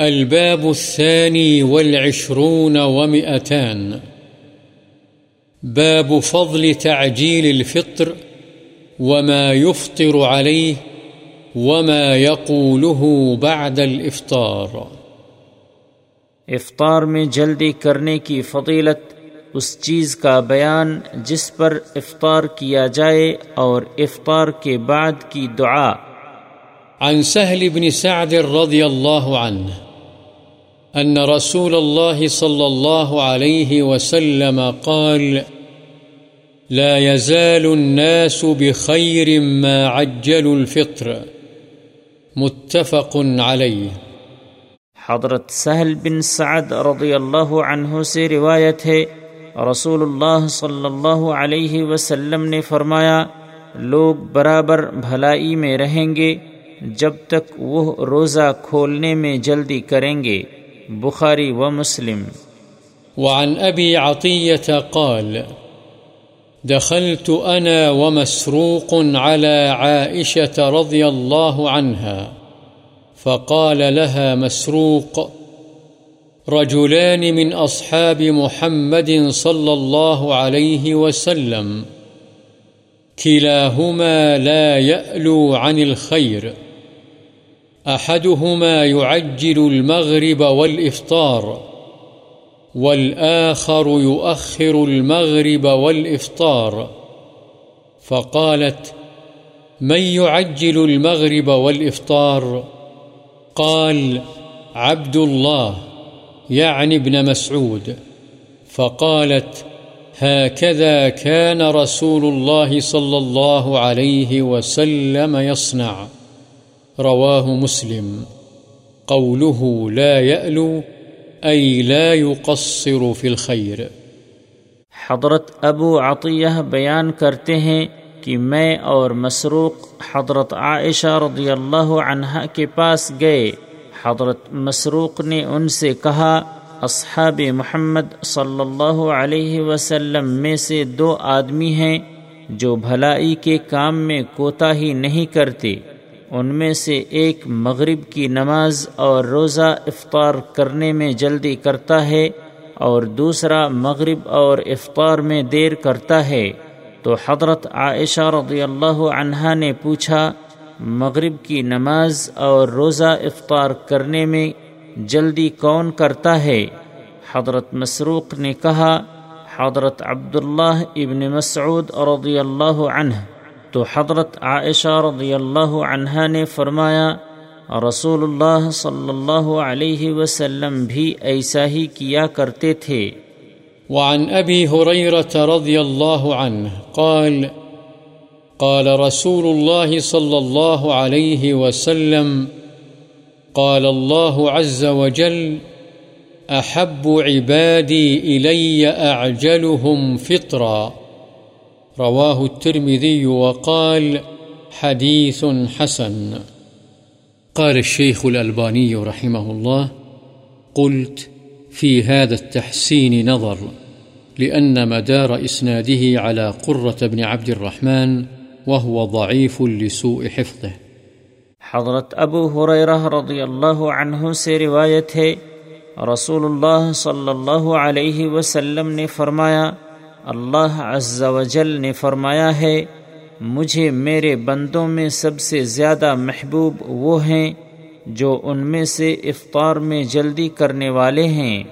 الباب الثاني والعشرون ومئتان. باب فضل تعجيل الفطر وما يفطر عليه وما يقوله بعد الإفطار. افطار میں جلدی کرنے کی فضیلت اس چیز کا بیان جس پر افطار کیا جائے اور افطار کے بعد کی دعا. عن سهل بن سعد رضي الله عنه أن رسول الله صلى الله عليه وسلم قال، لا يزال الناس بخير ما عجلوا الفطر. متفق عليه. حضرت سہل بن سعد رضی اللہ عنہ سے روایت ہے، رسول اللہ صلی اللہ علیہ وسلم نے فرمایا، لوگ برابر بھلائی میں رہیں گے، جب تک وہ روزہ کھولنے میں جلدی کریں گے۔ بخاري ومسلم وعن أبي عطية قال، دخلت أنا ومسروق على عائشة رضي الله عنها فقال لها مسروق، رجلان من أصحاب محمد صلى الله عليه وسلم كلاهما لا يألو عن الخير أحدهما يعجل المغرب والإفطار، والآخر يؤخر المغرب والإفطار. فقالت، من يعجل المغرب والإفطار؟ قال، عبد الله، يعني ابن مسعود. فقالت، هكذا كان رسول الله صلى الله عليه وسلم يصنع. رواه مسلم. قوله لا يألو، أي لا يقصر في الخير. حضرت ابو عطیہ بیان کرتے ہیں کہ میں اور مسروق حضرت عائشہ رضی اللہ عنہ کے پاس گئے۔ حضرت مسروق نے ان سے کہا، اصحاب محمد صلی اللہ علیہ وسلم میں سے دو آدمی ہیں جو بھلائی کے کام میں کوتا ہی نہیں کرتے۔ ان میں سے ایک مغرب کی نماز اور روزہ افطار کرنے میں جلدی کرتا ہے اور دوسرا مغرب اور افطار میں دیر کرتا ہے۔ تو حضرت عائشہ رضی اللہ عنہا نے پوچھا، مغرب کی نماز اور روزہ افطار کرنے میں جلدی کون کرتا ہے؟ حضرت مسروق نے کہا، حضرت عبداللہ ابن مسعود رضی اللہ عنہ۔ تو حضرت عائشہ رضی اللہ عنہ نے فرمایا، رسول اللہ صلی اللہ علیہ وسلم بھی ایسا ہی کیا کرتے تھے۔ وعن ابی حریرت رضی اللہ عنہ قال قال رسول الله صلى الله عليه وسلم، قال الله عز وجل أحب عبادي إلي أعجلهم فطرًا۔ رواه الترمذي وقال حديث حسن. قال الشيخ الألباني رحمه الله، قلت في هذا التحسين نظر، لأن مدار إسناده على قرة بن عبد الرحمن وهو ضعيف لسوء حفظه. حضرت ابو حریرہ رضی اللہ عنہ سے روایت ہے، رسول اللہ صلی اللہ علیہ وسلم نے فرمایا اللہ عز و جل نے فرمایا ہے، مجھے میرے بندوں میں سب سے زیادہ محبوب وہ ہیں جو ان میں سے افطار میں جلدی کرنے والے ہیں۔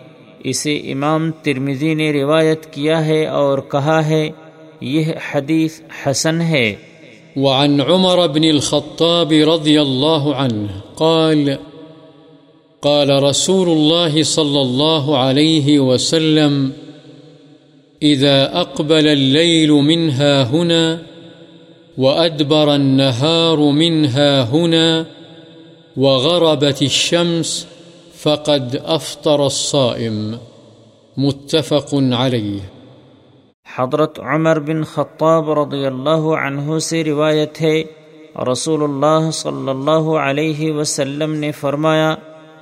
اسے امام ترمزی نے روایت کیا ہے اور کہا ہے، یہ حدیث حسن ہے۔ وعن عمر بن الخطاب رضی اللہ عنہ قال قال رسول الله صلى الله عليه وسلم إذا أقبل الليل منها هنا وأدبر النهار منها هنا وغربت الشمس فقد أفطر الصائم. متفق عليه. حضرت عمر بن خطاب رضی اللہ عنہ سے روایت ہے، رسول اللہ صلی اللہ علیہ وسلم نے فرمایا،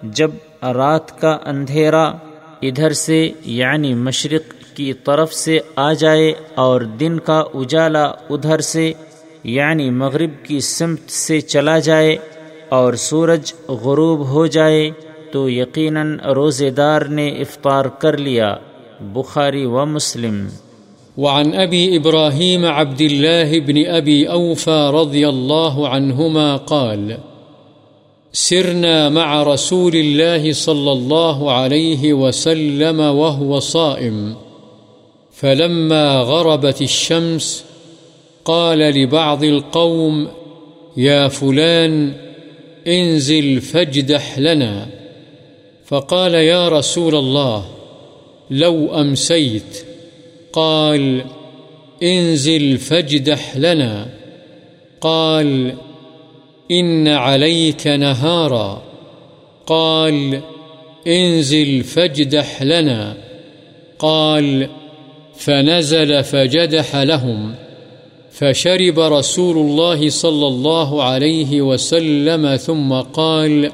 جب رات کا اندھیرا ادھر سے یعنی مشرق کی طرف سے آ جائے اور دن کا اجالا ادھر سے یعنی مغرب کی سمت سے چلا جائے اور سورج غروب ہو جائے تو یقیناً روزے دار نے افطار کر لیا، بخاری و مسلم۔ وعن أبي إبراهيم عبد الله بن أبي أوفى رضي الله عنهما قال، سرنا مع رسول الله صلى الله عليه وسلم وهو صائم۔ فلما غربت الشمس قال لبعض القوم، يا فلان، انزل فاجدح لنا. فقال، يا رسول الله، لو أمسيت. قال، انزل فاجدح لنا. قال، إن عليك نهارا. قال، انزل فاجدح لنا. قال فنزل فجدح لهم، فشرب رسول الله صلى الله عليه وسلم ثم قال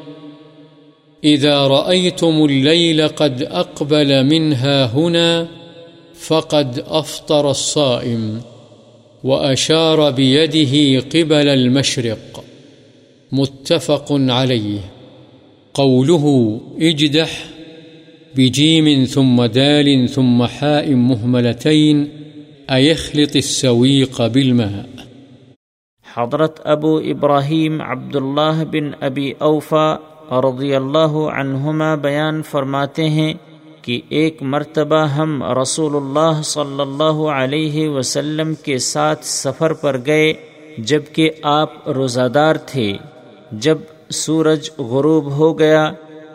إذا رأيتم الليل قد أقبل منها هنا، فقد أفطر الصائم، وأشار بيده قبل المشرق. متفق عليه. قوله اجدح بجيم ثم دال ثم حاء مهملتين، أيخلط السويق بالماء. حضرت ابو ابراہیم عبداللہ بن ابی اوفا رضی اللہ عنہما بیان فرماتے ہیں کہ ایک مرتبہ ہم رسول اللہ صلی اللہ علیہ وسلم کے ساتھ سفر پر گئے جبکہ آپ روزہ دار تھے، جب سورج غروب ہو گیا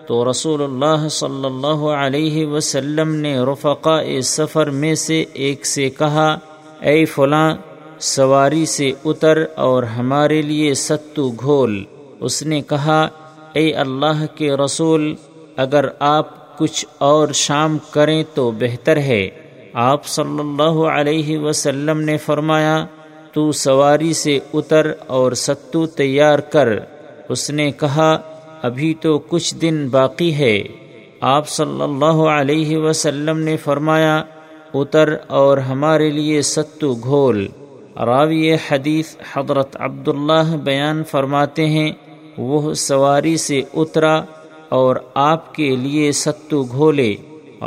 تو رسول اللہ صلی اللہ علیہ وسلم نے رفقا سفر میں سے ایک سے کہا، اے فلاں، سواری سے اتر اور ہمارے لیے ستو گھول. اس نے کہا، اے اللہ کے رسول، اگر آپ کچھ اور شام کریں تو بہتر ہے. آپ صلی اللہ علیہ وسلم نے فرمایا، تو سواری سے اتر اور ستو تیار کر. اس نے کہا ابھی تو کچھ دن باقی ہے۔ آپ صلی اللہ علیہ وسلم نے فرمایا، اتر اور ہمارے لیے ستو گھول۔ راوی حدیث حضرت عبداللہ بیان فرماتے ہیں، وہ سواری سے اترا اور آپ کے لیے ستو گھولے۔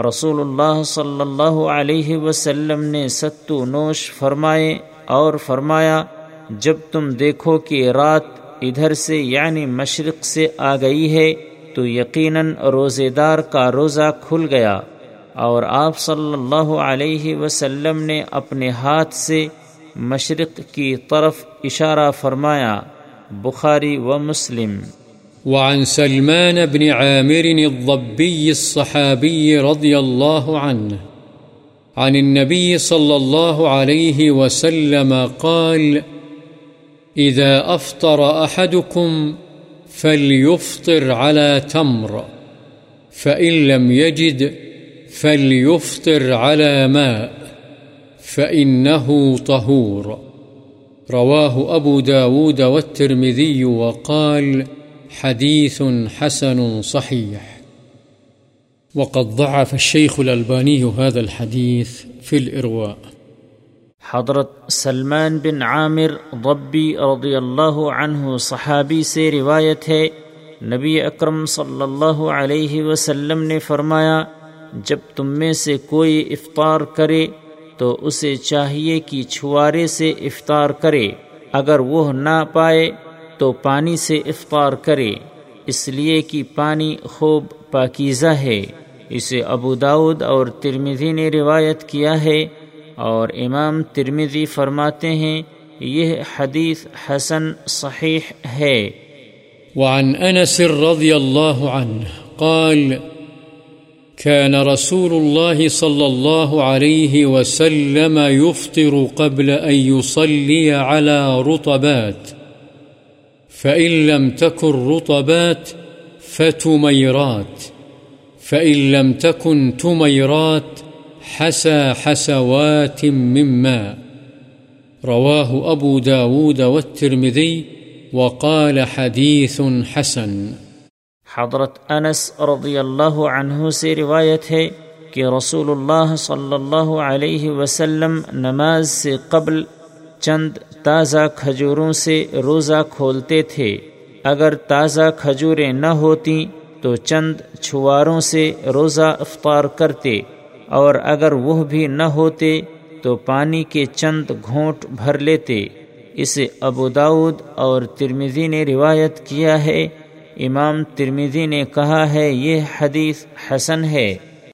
رسول اللہ صلی اللہ علیہ وسلم نے ستو نوش فرمائے اور فرمایا، جب تم دیکھو کہ رات ادھر سے یعنی مشرق سے آ گئی ہے، تو یقیناً روزے دار کا روزہ کھل گیا۔ اور آپ صلی اللہ علیہ وسلم نے اپنے ہاتھ سے مشرق کی طرف اشارہ فرمایا، بخاری و مسلم۔ وعن سلمان بن عامر الضبي الصحابي رضي الله عنه، عن النبي صلى الله عليه وسلم قال إذا أفطر أحدكم فليفطر على تمر، فإن لم يجد فليفطر على ماء، فإنه طهور. رواه أبو داود والترمذي وقال حديث حسن صحيح. وقد ضعف الشيخ الألباني هذا الحديث في الإرواء. حضرت سلمان بن عامر ضبی رضی اللہ عنہ صحابی سے روایت ہے۔ نبی اکرم صلی اللہ علیہ وسلم نے فرمایا، جب تم میں سے کوئی افطار کرے تو اسے چاہیے کہ چھوارے سے افطار کرے۔ اگر وہ نہ پائے تو پانی سے افطار کرے۔ اس لیے کہ پانی خوب پاکیزہ ہے۔ اسے ابو داود اور ترمیزی نے روایت کیا ہے۔ اور امام ترمیزی فرماتے ہیں، یہ حدیث حسن صحیح ہے۔ وعن انس رضی اللہ عنہ قال كان رسول الله صلى الله عليه وسلم يفطر قبل أن يصلي على رطبات، فإن لم تكن رطبات فتميرات فإن لم تكن تميرات حسى حسوات من ماء رواه أبو داود والترمذي وقال حديث حسن. حضرت انس رضی اللہ عنہ سے روایت ہے کہ رسول اللہ صلی اللہ علیہ وسلم نماز سے قبل چند تازہ کھجوروں سے روزہ کھولتے تھے۔ اگر تازہ کھجوریں نہ ہوتیں تو چند چھواروں سے روزہ افطار کرتے۔ اور اگر وہ بھی نہ ہوتے تو پانی کے چند گھونٹ بھر لیتے۔ اسے ابو داود اور ترمیزی نے روایت کیا ہے۔ امام ترمیزی نے کہا ہے، یہ حدیث حسن ہے۔